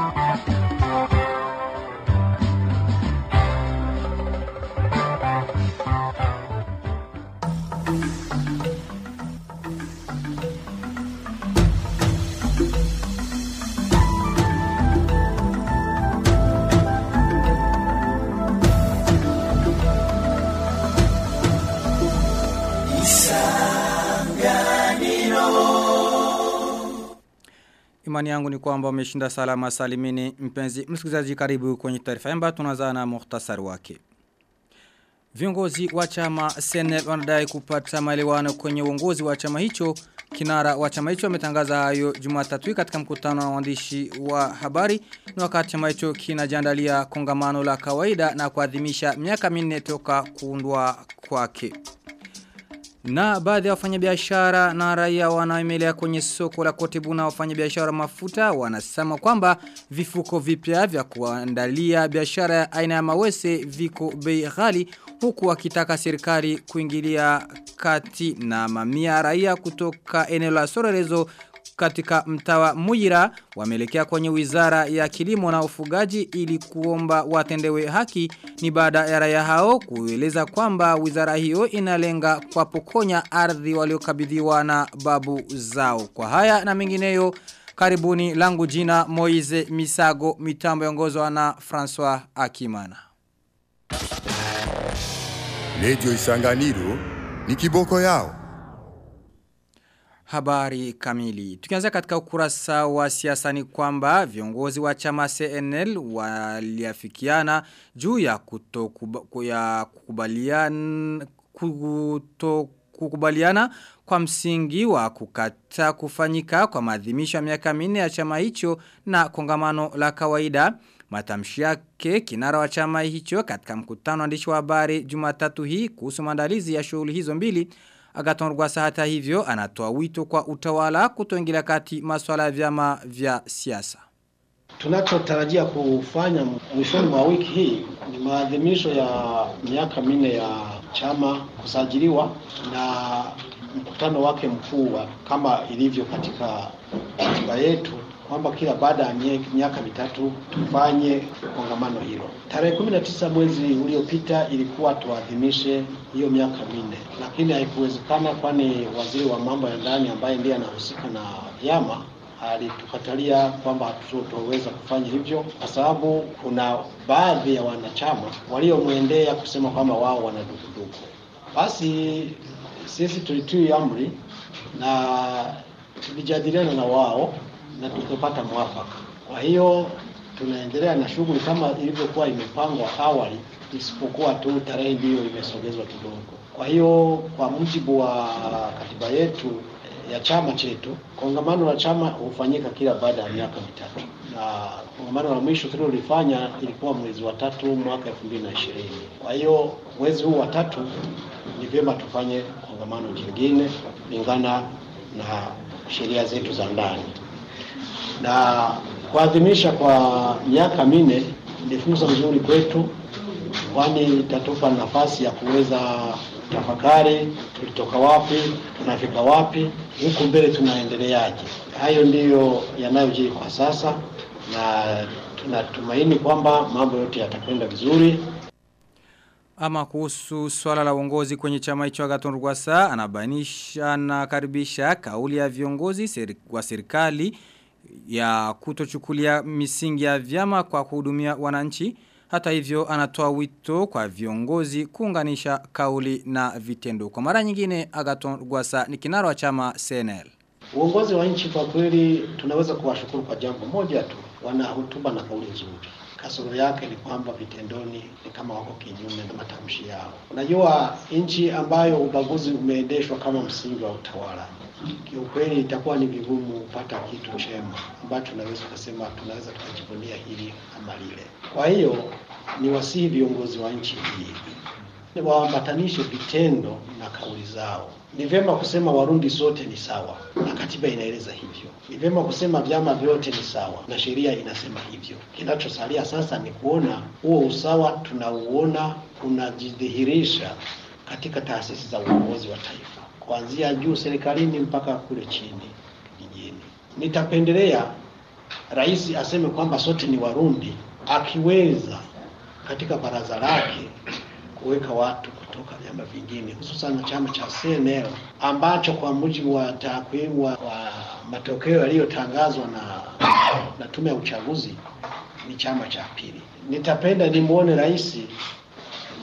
Música Imani yangu ni kwamba umeshinda salama salimini mpenzi msikilizaji karibu kwenye taarifa yamba tunazana na muhtasari wake. Viongozi wa chama Senel wanadai kupata maelewano kwenye uongozi wa chama hicho. Kinara wa chama hicho ametangaza hayo Jumatatu katika mkutano na waandishi wa habari ni wakati chama hicho kinajiandalia kongamano la kawaida na kuadhimisha miaka minne toka kuundwa kwake. Na baadhi ya wafanyabiashara na raia wanaoemelea kwenye soko la Kotebu na wafanyabiashara mafuta wanasema kwamba vifuko vipya vya kuandalia biashara ya aina ya mawese viko bei ghali huku wakitaka serikali kuingilia kati na mamia raia kutoka eneo la Sororezo katika mtawa Muyira wameelekea kwenye wizara ya kilimo na ufugaji ili kuomba watendewe haki ni baada ya raia hao kueleza kwamba wizara hiyo inalenga kwa pokonya ardhi waliokabidhiwa na babu zao. Kwa haya na mengineyo karibuni langu jina Moize Misago mitambo yongozwa na François Akimana. Radio Isanganiro ni kiboko yao. Habari kamili. Tukianza katika ukurasa wa siasa ni kwamba viongozi wa chama CNL waliafikiana juu ya kutokubaliana kuto kwa msingi wa kukata kufanyika kwa maadhimisho ya miaka minne ya chama hicho na kongamano la kawaida. Matamshi yake kinara wa chama hicho katika mkutano andishi wa habari Jumatatu hii kuhusu maandalizi ya shughuli hizo mbili Agaton Rwasa hata hivyo anatoa wito kwa utawala kutoingilia kati masuala ya vyama vya siasa. Tunachotarajia kufanya mwishoni mwa wiki hii ni maadhimisho ya miaka minne ya chama kusajiliwa na mkutano wake mkuu kama ilivyo katika katiba yetu kwamba kila baada ya miaka mitatu tufanye kongamano hilo. Tarehe 19 mwezi uliopita ilikuwa tuadhimishe hiyo miaka minne, lakini haikuwezekana, kwani waziri wa mambo ya ndani ambaye ndiye anahusika na vyama alitukatalia kwamba hatutoweza kufanya hivyo kwa sababu kuna baadhi ya wanachama waliomwendea kusema kwamba wao wana dukuduku. Basi sisi tulitii amri na tulijadiliana na wao na tukapata mwafaka. Kwa hiyo tunaendelea na shughuli kama ilivyokuwa imepangwa awali, isipokuwa tu tarehe ndiyo imesogezwa kidogo. Kwa hiyo kwa mujibu wa katiba yetu ya chama chetu, kongamano la chama hufanyika kila baada ya miaka mitatu, na kongamano la mwisho tulilolifanya ilikuwa mwezi wa tatu mwaka elfu mbili na ishirini. Kwa hiyo mwezi huu wa tatu ni vyema tufanye kongamano jingine kulingana na sheria zetu za ndani na kuadhimisha kwa miaka minne ni fursa nzuri kwetu, kwani itatupa nafasi ya kuweza tafakari tulitoka wapi, tunafika wapi, huku mbele tunaendeleaje. Hayo ndiyo yanayojiri kwa sasa, na tunatumaini kwamba mambo yote yatakwenda vizuri. Ama kuhusu swala la uongozi kwenye chama hicho Agaton Rwasa anabainisha na karibisha kauli ya viongozi wa serikali ya kutochukulia misingi ya vyama kwa kuhudumia wananchi. Hata hivyo anatoa wito kwa viongozi kuunganisha kauli na vitendo. Kwa mara nyingine Agaton Gwasa ni kinara wa chama CNL. Uongozi wa nchi kwa kweli tunaweza kuwashukuru kwa jambo moja tu, wana hotuba na kauli nzuri. Kasoro yake ni kwamba vitendoni ni kama wako kinyume na matamshi yao. Unajua, nchi ambayo ubaguzi umeendeshwa kama msingi wa utawala, kiukweli itakuwa ni vigumu kupata kitu chema ambacho tunaweza kusema tunaweza tukajivunia hili ama lile. Kwa hiyo ni wasihi viongozi wa nchi hii ni waambatanishe vitendo na kauli zao. Ni vyema kusema Warundi sote ni sawa na katiba inaeleza hivyo. Ni vyema kusema vyama vyote ni sawa na sheria inasema hivyo. Kinachosalia sasa ni kuona huo usawa tunauona unajidhihirisha katika taasisi za uongozi wa taifa, kuanzia juu serikalini mpaka kule chini kijijini. Nitapendelea rais aseme kwamba sote ni Warundi, akiweza katika baraza lake kuweka watu kutoka vyama vingine hususan chama cha CNL ambacho kwa mujibu wa takwimu wa, wa matokeo yaliyotangazwa na, na tume ya uchaguzi ni chama cha pili. Nitapenda nimwone rais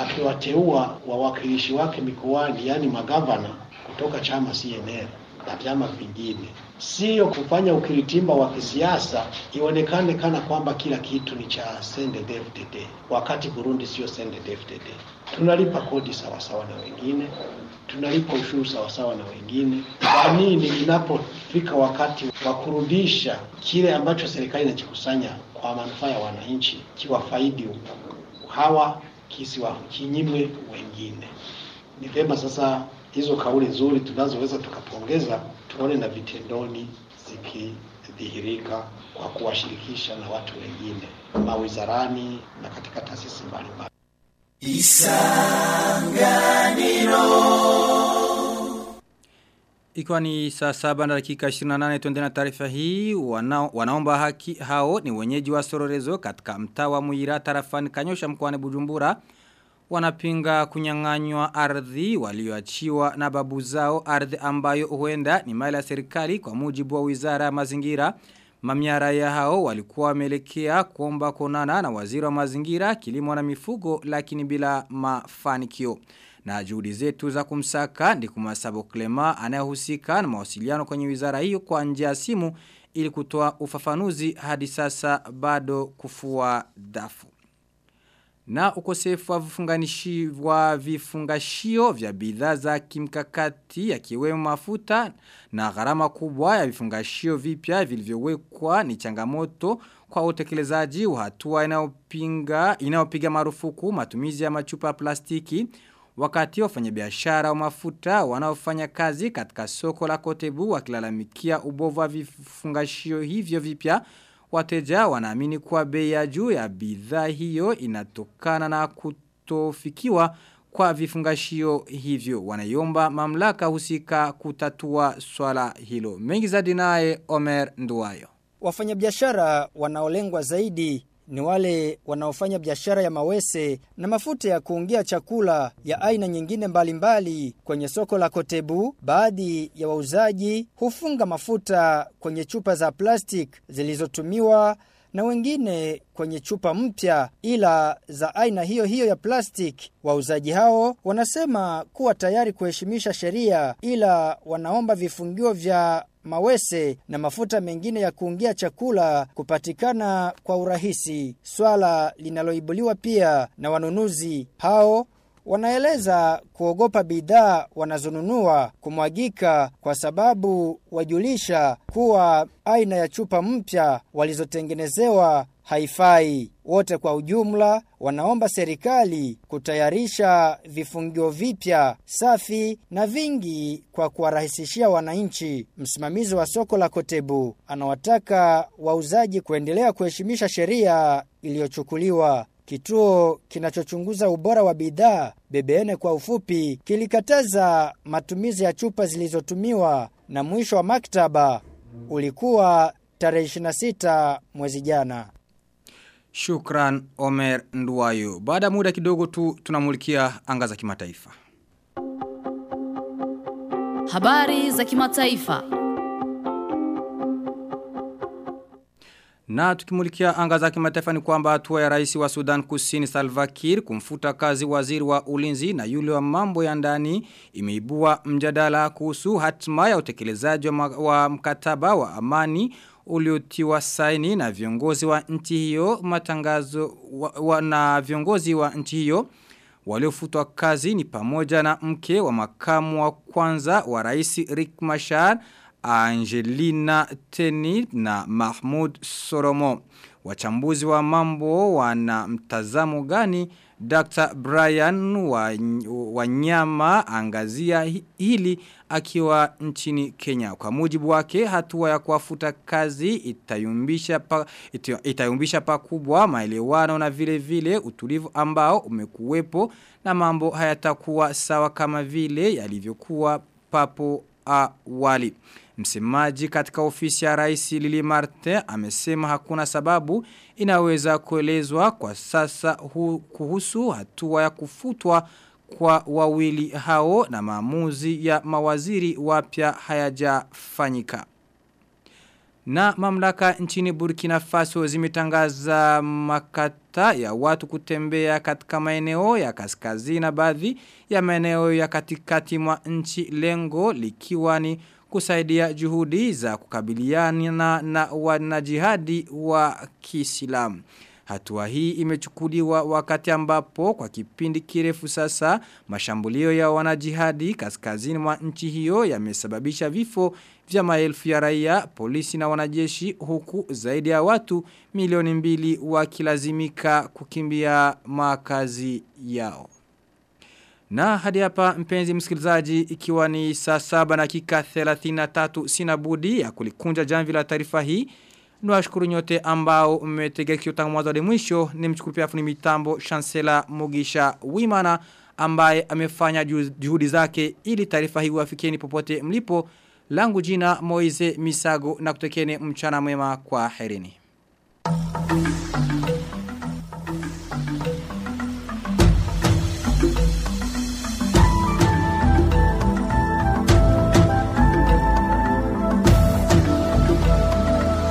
akiwateua wawakilishi wake mikoani, yaani magavana kutoka chama CNL na vyama vingine, sio kufanya ukiritimba wa kisiasa ionekane kana kwamba kila kitu ni cha CNDD-FDD, wakati Burundi sio CNDD-FDD. Tunalipa kodi sawasawa na wengine, tunalipa ushuru sawasawa na wengine. Kwa nini inapofika wakati wa kurudisha kile ambacho serikali inachikusanya kwa manufaa ya wananchi kiwafaidi hawa kisiwa kinyimwe wengine? Ni vema sasa hizo kauli nzuri tunazoweza tukapongeza, tuone na vitendoni zikidhihirika kwa kuwashirikisha na watu wengine mawizarani na katika taasisi mbalimbali. Ikiwa ni saa saba na dakika 28 tuende na taarifa hii. Wanao, wanaomba haki hao ni wenyeji wa Sororezo katika mtaa wa Muira tarafani Kanyosha mkoani Bujumbura. Wanapinga kunyang'anywa ardhi walioachiwa na babu zao ardhi ambayo huenda ni mali ya serikali kwa mujibu wa Wizara ya Mazingira. Mamiara ya hao walikuwa wameelekea kuomba konana na waziri wa mazingira kilimo na mifugo lakini bila mafanikio. Na juhudi zetu za kumsaka ni kumasabo Clema anayehusika na mawasiliano kwenye wizara hiyo kwa njia ya simu ili kutoa ufafanuzi hadi sasa bado kufua dafu. Na ukosefu wa vifunganishi wa vifungashio vya bidhaa za kimkakati yakiwemo mafuta na gharama kubwa ya vifungashio vipya vilivyowekwa ni changamoto kwa utekelezaji wa hatua inayopinga inayopiga marufuku matumizi ya machupa ya plastiki wakati wafanyabiashara wa mafuta wanaofanya kazi katika soko la Kotebu wakilalamikia ubovu wa vifungashio hivyo vipya Wateja wanaamini kuwa bei ya juu ya bidhaa hiyo inatokana na kutofikiwa kwa vifungashio hivyo. Wanaiomba mamlaka husika kutatua swala hilo. Mengi zaidi naye Omer Nduwayo. Wafanyabiashara wanaolengwa zaidi ni wale wanaofanya biashara ya mawese na mafuta ya kuungia chakula ya aina nyingine mbalimbali mbali kwenye soko la Kotebu. Baadhi ya wauzaji hufunga mafuta kwenye chupa za plastic zilizotumiwa na wengine kwenye chupa mpya ila za aina hiyo hiyo ya plastic. Wauzaji hao wanasema kuwa tayari kuheshimisha sheria ila wanaomba vifungio vya mawese na mafuta mengine ya kuungia chakula kupatikana kwa urahisi. Swala linaloibuliwa pia na wanunuzi hao wanaeleza kuogopa bidhaa wanazonunua kumwagika kwa sababu wajulisha kuwa aina ya chupa mpya walizotengenezewa haifai. Wote kwa ujumla wanaomba serikali kutayarisha vifungio vipya safi na vingi kwa kuwarahisishia wananchi. Msimamizi wa soko la Kotebu anawataka wauzaji kuendelea kuheshimisha sheria iliyochukuliwa. Kituo kinachochunguza ubora wa bidhaa BBN kwa ufupi kilikataza matumizi ya chupa zilizotumiwa na mwisho wa maktaba ulikuwa tarehe 26 mwezi jana. Shukran Omer Nduwayo. Baada muda kidogo tu tunamulikia anga za kimataifa. Habari za kimataifa. Na tukimulikia anga za kimataifa ni kwamba hatua ya rais wa Sudan Kusini Salva Kiir kumfuta kazi waziri wa ulinzi na yule wa mambo ya ndani imeibua mjadala kuhusu hatima ya utekelezaji wa, mkataba wa amani uliotiwa saini na viongozi wa nchi hiyo matangazo wa, wa, na viongozi wa nchi hiyo. Waliofutwa kazi ni pamoja na mke wa makamu wa kwanza wa rais Rick Machar Angelina Teni na Mahmoud Soromo. Wachambuzi wa mambo wana mtazamo gani? Dr. Brian Wanyama angazia hili akiwa nchini Kenya. Kwa mujibu wake hatua ya kuwafuta kazi itayumbisha pa, itayumbisha pakubwa maelewano na vile vile utulivu ambao umekuwepo na mambo hayatakuwa sawa kama vile yalivyokuwa papo awali. Msemaji katika ofisi ya rais Lili Marte amesema hakuna sababu inaweza kuelezwa kwa sasa hu, kuhusu hatua ya kufutwa kwa wawili hao na maamuzi ya mawaziri wapya hayajafanyika. Na mamlaka nchini Burkina Faso zimetangaza makata ya watu kutembea katika maeneo ya kaskazini na baadhi ya maeneo ya katikati mwa nchi lengo likiwa ni kusaidia juhudi za kukabiliana na wanajihadi wa Kiislamu. Hatua hii imechukuliwa wakati ambapo kwa kipindi kirefu sasa mashambulio ya wanajihadi kaskazini mwa nchi hiyo yamesababisha vifo vya maelfu ya raia, polisi na wanajeshi huku zaidi ya watu milioni mbili wakilazimika kukimbia makazi yao. Na hadi hapa mpenzi msikilizaji ikiwa ni saa 7 na kika 33 sina budi ya kulikunja jamvi la taarifa hii. Nwashukuru nyote ambao mmetegea kio tangu mwanzo hadi mwisho ni mchukuru pia funi mitambo Chancellor Mugisha Wimana ambaye amefanya juhudi zake ili taarifa hii wafikieni popote mlipo. Langu jina Moize Misago na kutekene mchana mwema kwa herini.